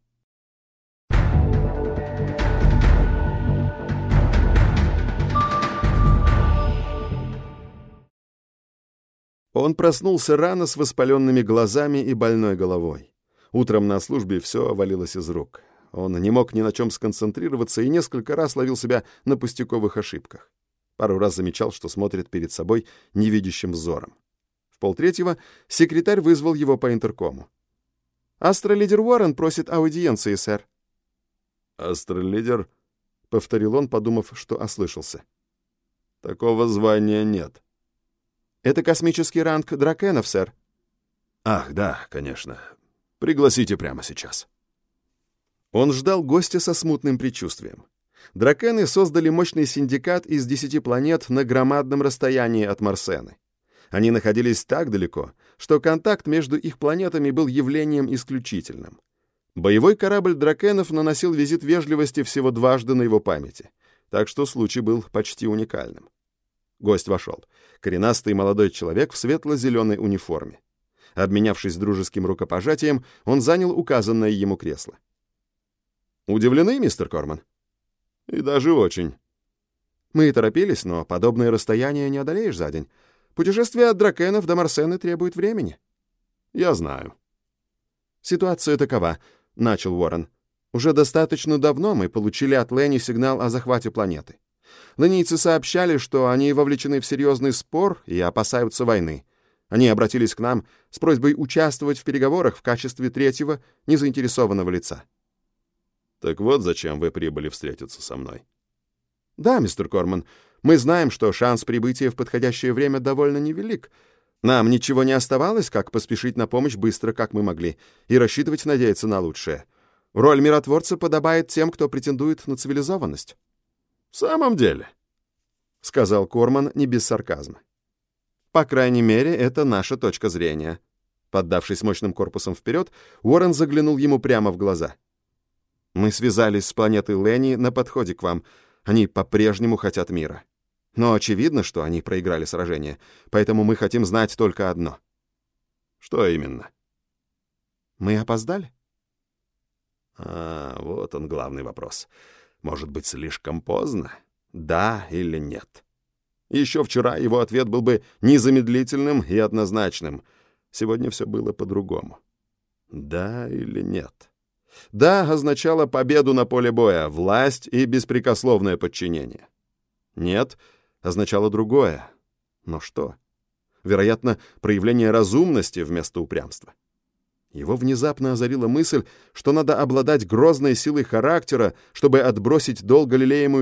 Он проснулся рано с воспаленными глазами и больной головой. Утром на службе все валилось из рук. Он не мог ни на чем сконцентрироваться и несколько раз ловил себя на пустяковых ошибках. Пару раз замечал, что смотрит перед собой невидящим взором. В полтретьего секретарь вызвал его по интеркому. «Астролидер Уоррен просит аудиенции, сэр». «Астролидер?» — повторил он, подумав, что ослышался. «Такого звания нет». Это космический ранг дракенов, сэр. Ах, да, конечно. Пригласите прямо сейчас. Он ждал гостя со смутным предчувствием. Дракены создали мощный синдикат из десяти планет на громадном расстоянии от Марсены. Они находились так далеко, что контакт между их планетами был явлением исключительным. Боевой корабль дракенов наносил визит вежливости всего дважды на его памяти — так что случай был почти уникальным. Гость вошел. Коренастый молодой человек в светло-зеленой униформе. Обменявшись дружеским рукопожатием, он занял указанное ему кресло. «Удивлены, мистер Корман?» «И даже очень». «Мы и торопились, но подобное расстояние не одолеешь за день. Путешествие от Дракенов до Марсены требует времени». «Я знаю». «Ситуация такова», — начал Уоррен. «Уже достаточно давно мы получили от Ленни сигнал о захвате планеты. Ленийцы сообщали, что они вовлечены в серьезный спор и опасаются войны. Они обратились к нам с просьбой участвовать в переговорах в качестве третьего незаинтересованного лица. «Так вот зачем вы прибыли встретиться со мной?» «Да, мистер Корман, мы знаем, что шанс прибытия в подходящее время довольно невелик. Нам ничего не оставалось, как поспешить на помощь быстро, как мы могли, и рассчитывать надеяться на лучшее. Роль миротворца подобает тем, кто претендует на цивилизованность». «В самом деле», — сказал Корман не без сарказма. По крайней мере, это наша точка зрения. Поддавшись мощным корпусом вперед, Уоррен заглянул ему прямо в глаза. Мы связались с планетой Ленни на подходе к вам. Они по-прежнему хотят мира. Но очевидно, что они проиграли сражение, поэтому мы хотим знать только одно. Что именно? Мы опоздали? А, вот он главный вопрос. Может быть, слишком поздно? Да или нет? Еще вчера его ответ был бы незамедлительным и однозначным. Сегодня все было по-другому. Да или нет? Да означало победу на поле боя, власть и беспрекословное подчинение. Нет означало другое. Но что? Вероятно, проявление разумности вместо упрямства. Его внезапно озарила мысль, что надо обладать грозной силой характера, чтобы отбросить долго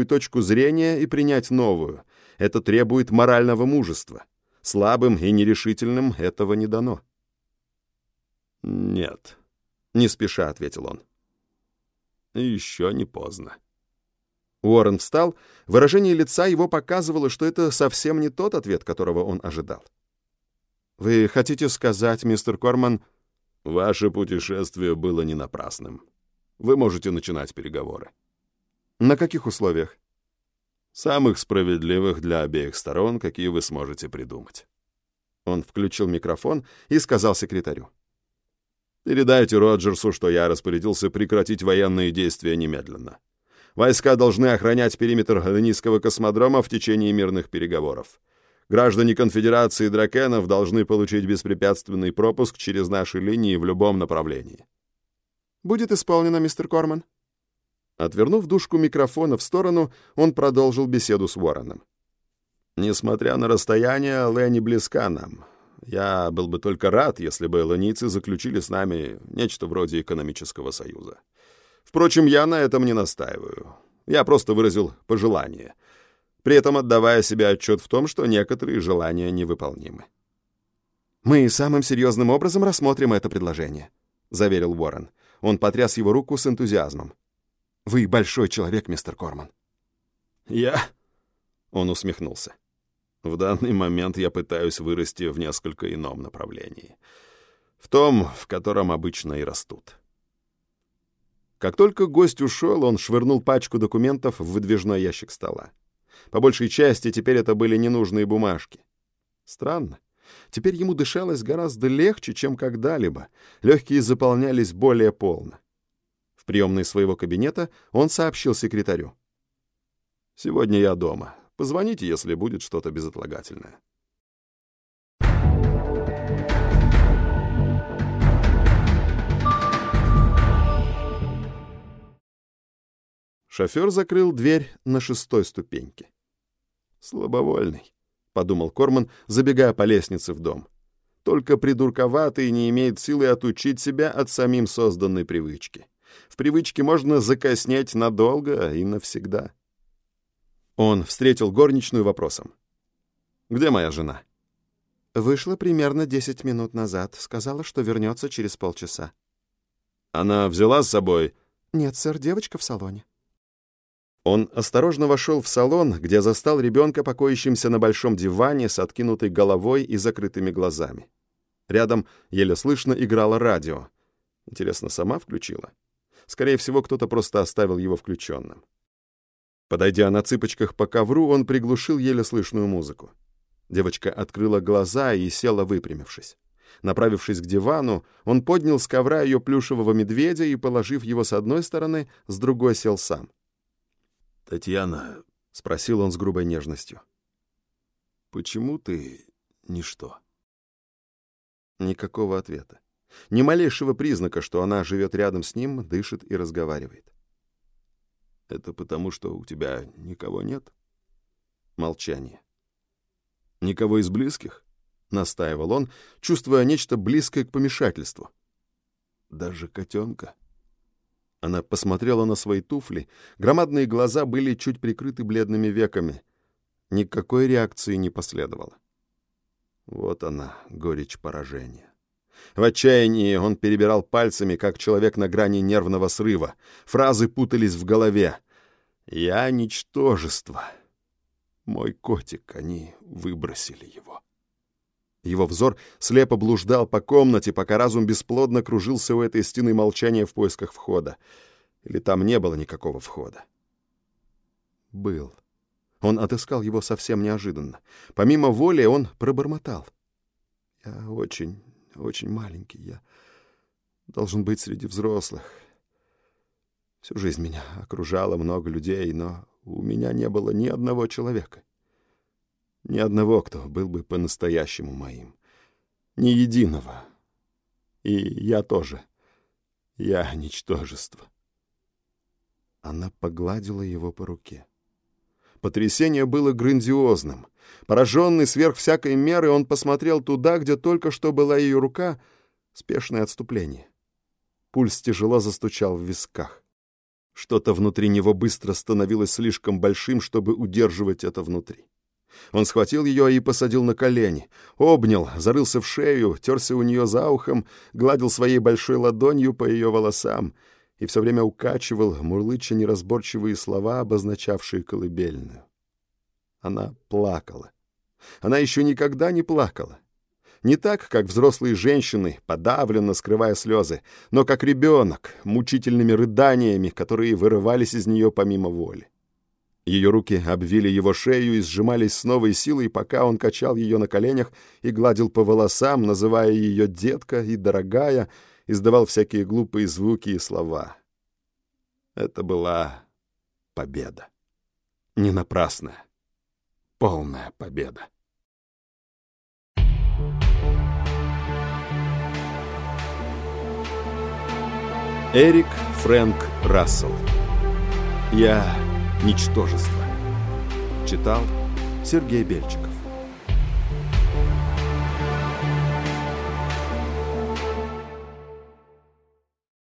точку зрения и принять новую — это требует морального мужества. Слабым и нерешительным этого не дано. «Нет», — не спеша ответил он. «Еще не поздно». Уоррен встал, выражение лица его показывало, что это совсем не тот ответ, которого он ожидал. «Вы хотите сказать, мистер Корман...» «Ваше путешествие было не напрасным. Вы можете начинать переговоры». «На каких условиях?» Самых справедливых для обеих сторон, какие вы сможете придумать. Он включил микрофон и сказал секретарю. «Передайте Роджерсу, что я распорядился прекратить военные действия немедленно. Войска должны охранять периметр Галенийского космодрома в течение мирных переговоров. Граждане Конфедерации Дракенов должны получить беспрепятственный пропуск через наши линии в любом направлении». «Будет исполнено, мистер Корман», Отвернув дужку микрофона в сторону, он продолжил беседу с Уорреном. «Несмотря на расстояние, Ленни близка нам. Я был бы только рад, если бы ланийцы заключили с нами нечто вроде экономического союза. Впрочем, я на этом не настаиваю. Я просто выразил пожелание, при этом отдавая себе отчет в том, что некоторые желания невыполнимы. «Мы самым серьезным образом рассмотрим это предложение», — заверил Уоррен. Он потряс его руку с энтузиазмом. Вы большой человек, мистер Корман. Я? Он усмехнулся. В данный момент я пытаюсь вырасти в несколько ином направлении. В том, в котором обычно и растут. Как только гость ушел, он швырнул пачку документов в выдвижной ящик стола. По большей части теперь это были ненужные бумажки. Странно. Теперь ему дышалось гораздо легче, чем когда-либо. Легкие заполнялись более полно. Приемной своего кабинета он сообщил секретарю. «Сегодня я дома. Позвоните, если будет что-то безотлагательное». Шофер закрыл дверь на шестой ступеньке. «Слабовольный», — подумал Корман, забегая по лестнице в дом. «Только придурковатый не имеет силы отучить себя от самим созданной привычки». В привычке можно закоснеть надолго и навсегда. Он встретил горничную вопросом. «Где моя жена?» «Вышла примерно десять минут назад. Сказала, что вернется через полчаса». «Она взяла с собой...» «Нет, сэр, девочка в салоне». Он осторожно вошел в салон, где застал ребенка, покоящимся на большом диване с откинутой головой и закрытыми глазами. Рядом еле слышно играло радио. Интересно, сама включила? Скорее всего, кто-то просто оставил его включенным. Подойдя на цыпочках по ковру, он приглушил еле слышную музыку. Девочка открыла глаза и села, выпрямившись. Направившись к дивану, он поднял с ковра ее плюшевого медведя и, положив его с одной стороны, с другой сел сам. «Татьяна», — спросил он с грубой нежностью, — «почему ты ничто?» Никакого ответа. Ни малейшего признака, что она живет рядом с ним, дышит и разговаривает. «Это потому, что у тебя никого нет?» Молчание. «Никого из близких?» — настаивал он, чувствуя нечто близкое к помешательству. «Даже котенка?» Она посмотрела на свои туфли. Громадные глаза были чуть прикрыты бледными веками. Никакой реакции не последовало. Вот она, горечь поражения. В отчаянии он перебирал пальцами, как человек на грани нервного срыва. Фразы путались в голове. «Я — ничтожество. Мой котик, они выбросили его». Его взор слепо блуждал по комнате, пока разум бесплодно кружился у этой стены молчания в поисках входа. Или там не было никакого входа? Был. Он отыскал его совсем неожиданно. Помимо воли он пробормотал. «Я очень, очень маленький. Я должен быть среди взрослых. Всю жизнь меня окружало много людей, но у меня не было ни одного человека. Ни одного, кто был бы по-настоящему моим. Ни единого. И я тоже. Я ничтожество». Она погладила его по руке. Потрясение было грандиозным. Пораженный сверх всякой меры, он посмотрел туда, где только что была ее рука, спешное отступление. Пульс тяжело застучал в висках. Что-то внутри него быстро становилось слишком большим, чтобы удерживать это внутри. Он схватил ее и посадил на колени, обнял, зарылся в шею, терся у нее за ухом, гладил своей большой ладонью по ее волосам — и все время укачивал, мурлыча неразборчивые слова, обозначавшие колыбельную. Она плакала. Она еще никогда не плакала. Не так, как взрослые женщины, подавленно скрывая слезы, но как ребенок, мучительными рыданиями, которые вырывались из нее помимо воли. Ее руки обвили его шею и сжимались с новой силой, пока он качал ее на коленях и гладил по волосам, называя ее «детка» и «дорогая», издавал всякие глупые звуки и слова. Это была победа. Не напрасная. Полная победа. Эрик Фрэнк Рассел. Я — ничтожество. Читал Сергей Бельчиков.